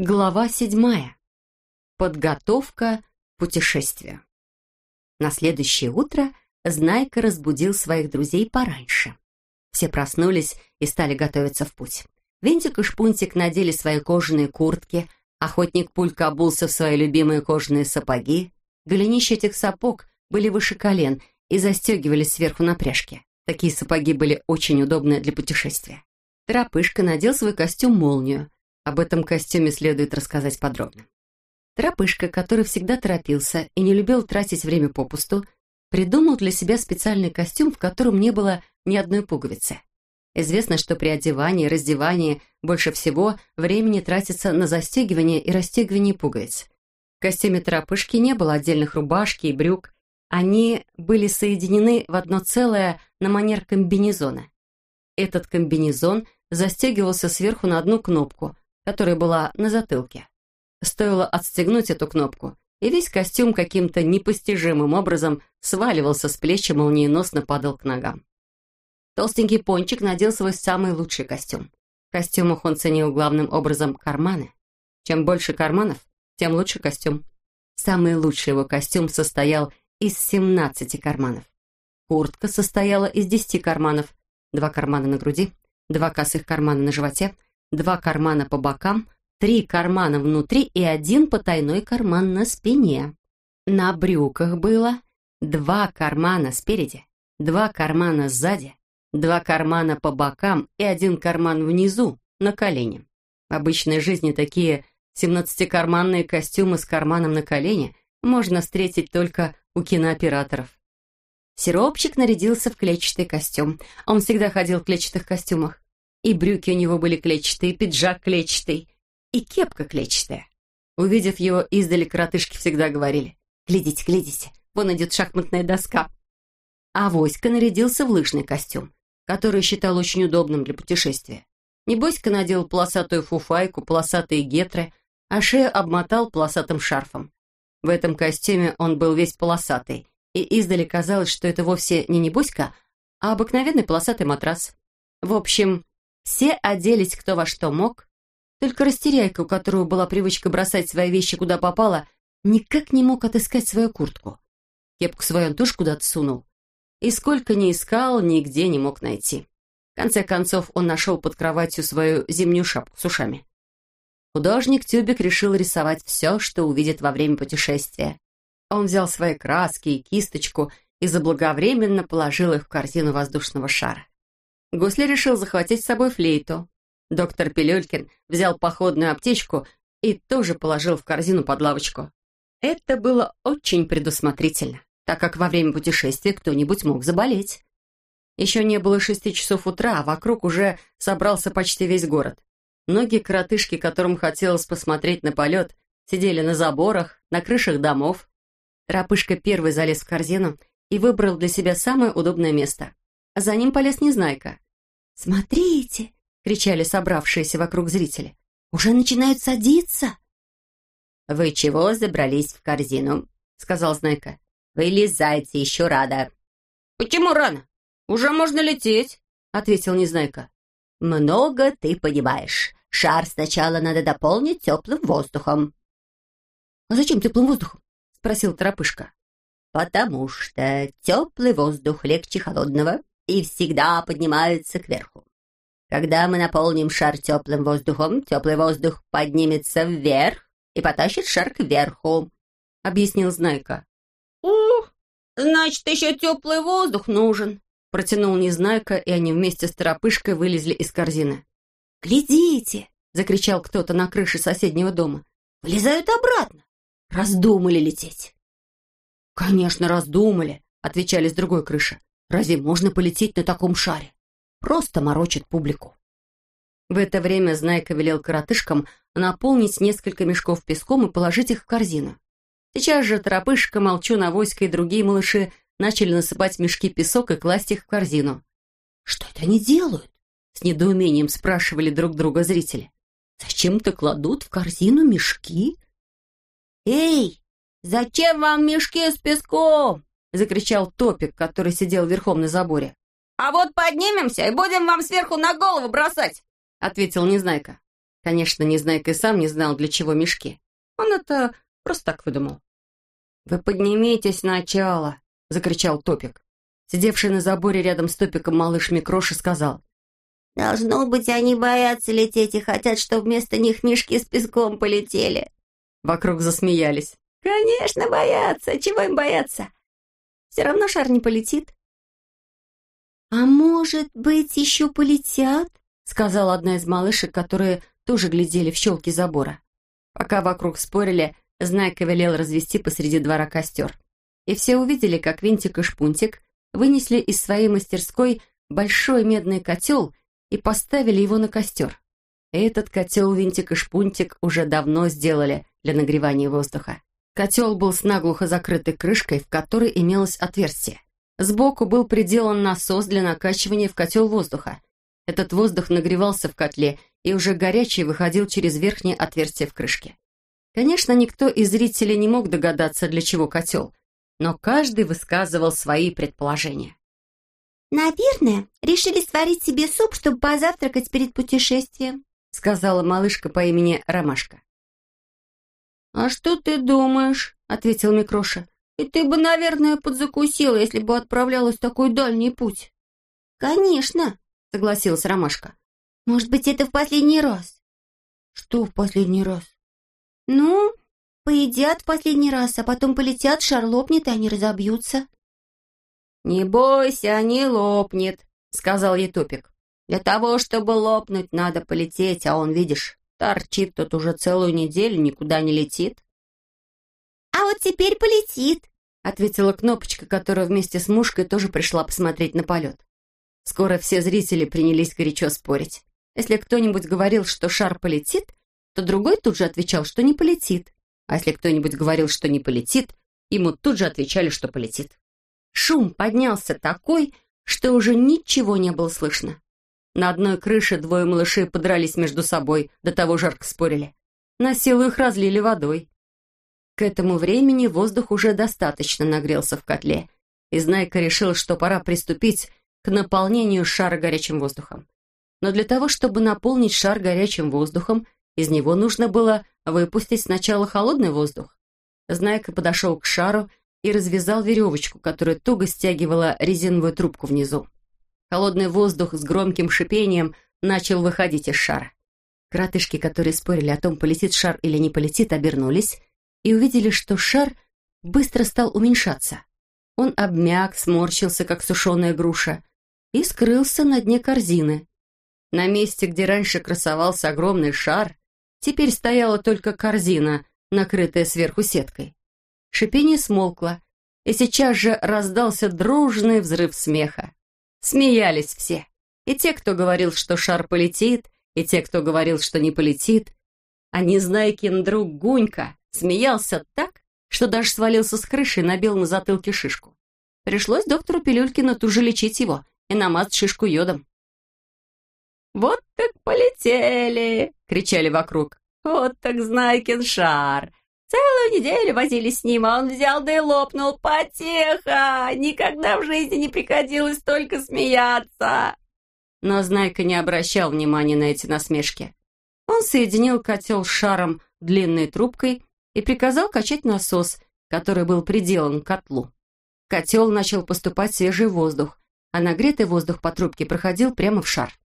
Глава седьмая. Подготовка к путешествию. На следующее утро Знайка разбудил своих друзей пораньше. Все проснулись и стали готовиться в путь. Винтик и Шпунтик надели свои кожаные куртки, охотник Пулька обулся в свои любимые кожаные сапоги. Голенища этих сапог были выше колен и застегивались сверху на пряжке. Такие сапоги были очень удобны для путешествия. Тропышка надел свой костюм-молнию. Об этом костюме следует рассказать подробно. Тропышка, который всегда торопился и не любил тратить время попусту, придумал для себя специальный костюм, в котором не было ни одной пуговицы. Известно, что при одевании и раздевании больше всего времени тратится на застегивание и расстегивание пуговиц. В костюме тропышки не было отдельных рубашки и брюк, они были соединены в одно целое на манер комбинезона. Этот комбинезон застегивался сверху на одну кнопку, которая была на затылке. Стоило отстегнуть эту кнопку, и весь костюм каким-то непостижимым образом сваливался с плеч и молниеносно падал к ногам. Толстенький пончик надел свой самый лучший костюм. В костюмах он ценил главным образом карманы. Чем больше карманов, тем лучше костюм. Самый лучший его костюм состоял из 17 карманов. Куртка состояла из 10 карманов, два кармана на груди, два косых кармана на животе, два кармана по бокам, три кармана внутри и один потайной карман на спине. На брюках было два кармана спереди, два кармана сзади, два кармана по бокам и один карман внизу, на колене. В обычной жизни такие семнадцатикарманные костюмы с карманом на колене можно встретить только у кинооператоров. Сиропчик нарядился в клетчатый костюм. Он всегда ходил в клетчатых костюмах. И брюки у него были клетчатые, и пиджак клетчатый, и кепка клетчатая. Увидев его издали, коротышки всегда говорили «Глядите, глядите, вон идет шахматная доска». А Воська нарядился в лыжный костюм, который считал очень удобным для путешествия. Небоська надел полосатую фуфайку, полосатые гетры, а шею обмотал полосатым шарфом. В этом костюме он был весь полосатый, и издали казалось, что это вовсе не небоська, а обыкновенный полосатый матрас. В общем, все оделись кто во что мог, только растеряйка, у которого была привычка бросать свои вещи куда попало, никак не мог отыскать свою куртку. Кепку свою он тоже куда-то сунул. И сколько ни искал, нигде не мог найти. В конце концов, он нашел под кроватью свою зимнюю шапку с ушами. Художник Тюбик решил рисовать все, что увидит во время путешествия. Он взял свои краски и кисточку и заблаговременно положил их в корзину воздушного шара. Гусли решил захватить с собой флейту. Доктор Пилюлькин взял походную аптечку и тоже положил в корзину под лавочку. Это было очень предусмотрительно, так как во время путешествия кто-нибудь мог заболеть. Еще не было шести часов утра, а вокруг уже собрался почти весь город. Многие коротышки, которым хотелось посмотреть на полет, сидели на заборах, на крышах домов. Рапышка первый залез в корзину и выбрал для себя самое удобное место. За ним полез Незнайка. «Смотрите!» — кричали собравшиеся вокруг зрители. «Уже начинают садиться!» «Вы чего забрались в корзину?» — сказал Знайка. «Вылезайте, еще рано». «Почему рано? Уже можно лететь!» — ответил Незнайка. «Много ты понимаешь. Шар сначала надо дополнить теплым воздухом». «А зачем теплым воздухом?» — спросил Торопышка. «Потому что теплый воздух легче холодного и всегда поднимается кверху. Когда мы наполним шар теплым воздухом, теплый воздух поднимется вверх и потащит шар кверху», — объяснил Знайка. «Ух, значит, еще теплый воздух нужен», — протянул Незнайка, и они вместе с Торопышкой вылезли из корзины. «Глядите!» — закричал кто-то на крыше соседнего дома. «Вылезают обратно! Раздумали лететь!» «Конечно, раздумали!» — отвечали с другой крыши. «Разве можно полететь на таком шаре? Просто морочит публику!» В это время Знайка велел коротышкам наполнить несколько мешков песком и положить их в корзину. Сейчас же Торопышка, Молчун, Авоська и другие малыши начали насыпать мешки песок и класть их в корзину. «Что это они делают?» С недоумением спрашивали друг друга зрители. «Зачем-то кладут в корзину мешки?» «Эй, зачем вам мешки с песком?» Закричал Топик, который сидел верхом на заборе. «А вот поднимемся и будем вам сверху на голову бросать!» ответил Незнайка. Конечно, Незнайка и сам не знал, для чего мешки. Он это просто так выдумал. «Вы поднимитесь сначала!» — закричал Топик. Сидевший на заборе рядом с Топиком малыш Микроши сказал. «Должно быть, они боятся лететь и хотят, чтобы вместо них мешки с песком полетели». Вокруг засмеялись. «Конечно, боятся. Чего им бояться? Все равно шар не полетит». «А может быть, еще полетят?» сказала одна из малышек, которые тоже глядели в щелки забора. Пока вокруг спорили, Знайка велел развести посреди двора костер. И все увидели, как Винтик и Шпунтик вынесли из своей мастерской большой медный котел и поставили его на костер. Этот котел Винтик и Шпунтик уже давно сделали для нагревания воздуха. Котел был с наглухо закрытой крышкой, в которой имелось отверстие. Сбоку был приделан насос для накачивания в котел воздуха. Этот воздух нагревался в котле и уже горячий выходил через верхнее отверстие в крышке. Конечно, никто из зрителей не мог догадаться, для чего котел, но каждый высказывал свои предположения. «Наверное, решили сварить себе суп, чтобы позавтракать перед путешествием», сказала малышка по имени Ромашка. «А что ты думаешь?» — ответил Микроша. «И ты бы, наверное, подзакусила, если бы отправлялась в такой дальний путь». «Конечно», — согласилась Ромашка. «Может быть, это в последний раз?» «Что в последний раз?» «Ну, поедят в последний раз, а потом полетят, шар лопнет, и они разобьются». «Не бойся, не лопнет», — сказал ей Топик. «Для того, чтобы лопнуть, надо полететь, а он, видишь, торчит тут уже целую неделю, никуда не летит». «А вот теперь полетит», — ответила Кнопочка, которая вместе с мушкой тоже пришла посмотреть на полет. Скоро все зрители принялись горячо спорить. Если кто-нибудь говорил, что шар полетит, то другой тут же отвечал, что не полетит. А если кто-нибудь говорил, что не полетит, ему тут же отвечали, что полетит. Шум поднялся такой, что уже ничего не было слышно. На одной крыше двое малышей подрались между собой, до того жарко спорили. На силу их разлили водой. К этому времени воздух уже достаточно нагрелся в котле, и Знайка решил, что пора приступить к наполнению шара горячим воздухом. Но для того, чтобы наполнить шар горячим воздухом, из него нужно было выпустить сначала холодный воздух. Знайка подошел к шару и развязал веревочку, которая туго стягивала резиновую трубку внизу. Холодный воздух с громким шипением начал выходить из шара. Кратышки, которые спорили о том, полетит шар или не полетит, обернулись и увидели, что шар быстро стал уменьшаться. Он обмяк, сморщился, как сушеная груша, и скрылся на дне корзины. На месте, где раньше красовался огромный шар, Теперь стояла только корзина, накрытая сверху сеткой. Шипение смолкло, и сейчас же раздался дружный взрыв смеха. Смеялись все. И те, кто говорил, что шар полетит, и те, кто говорил, что не полетит. А Незнайкин друг Гунька смеялся так, что даже свалился с крыши и набил на затылке шишку. Пришлось доктору Пилюлькину тут же лечить его и намазать шишку йодом. «Вот так полетели!» — кричали вокруг. «Вот так Знайкин шар! Целую неделю возились с ним, а он взял да и лопнул. Потеха! Никогда в жизни не приходилось столько смеяться!» Но Знайка не обращал внимания на эти насмешки. Он соединил котел с шаром длинной трубкой и приказал качать насос, который был приделан к котлу. В котел начал поступать свежий воздух, а нагретый воздух по трубке проходил прямо в шар.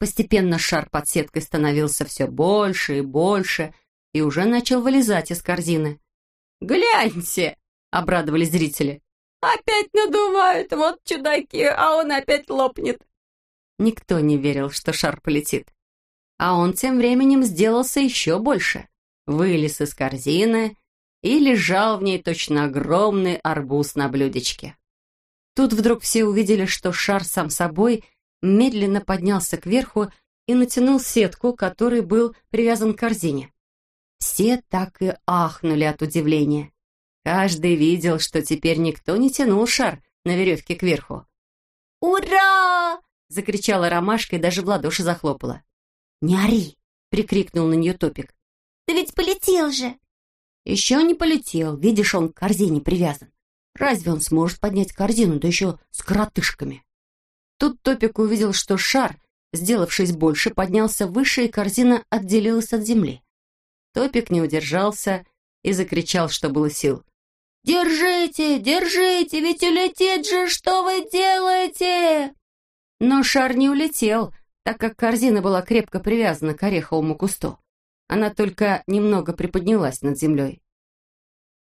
Постепенно шар под сеткой становился все больше и больше и уже начал вылезать из корзины. «Гляньте!» — обрадовались зрители. «Опять надувают, вот чудаки, а он опять лопнет!» Никто не верил, что шар полетит. А он тем временем сделался еще больше. Вылез из корзины и лежал в ней точно огромный арбуз на блюдечке. Тут вдруг все увидели, что шар сам собой медленно поднялся кверху и натянул сетку, которой был привязан к корзине. Все так и ахнули от удивления. Каждый видел, что теперь никто не тянул шар на веревке кверху. «Ура!» — закричала ромашка и даже в ладоши захлопала. «Не ори!» — прикрикнул на нее Топик. «Ты ведь полетел же!» «Еще не полетел, видишь, он к корзине привязан. Разве он сможет поднять корзину, да еще с коротышками?» Тут Топик увидел, что шар, сделавшись больше, поднялся выше, и корзина отделилась от земли. Топик не удержался и закричал, что было сил. «Держите, держите, ведь улетит же, что вы делаете?» Но шар не улетел, так как корзина была крепко привязана к ореховому кусту. Она только немного приподнялась над землей.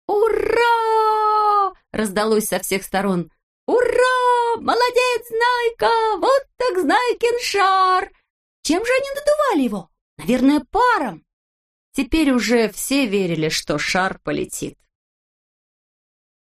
«Ура!» — раздалось со всех сторон. «Ура! Молодец, Знайка! Вот так Знайкин шар!» Чем же они надували его? Наверное, паром. Теперь уже все верили, что шар полетит.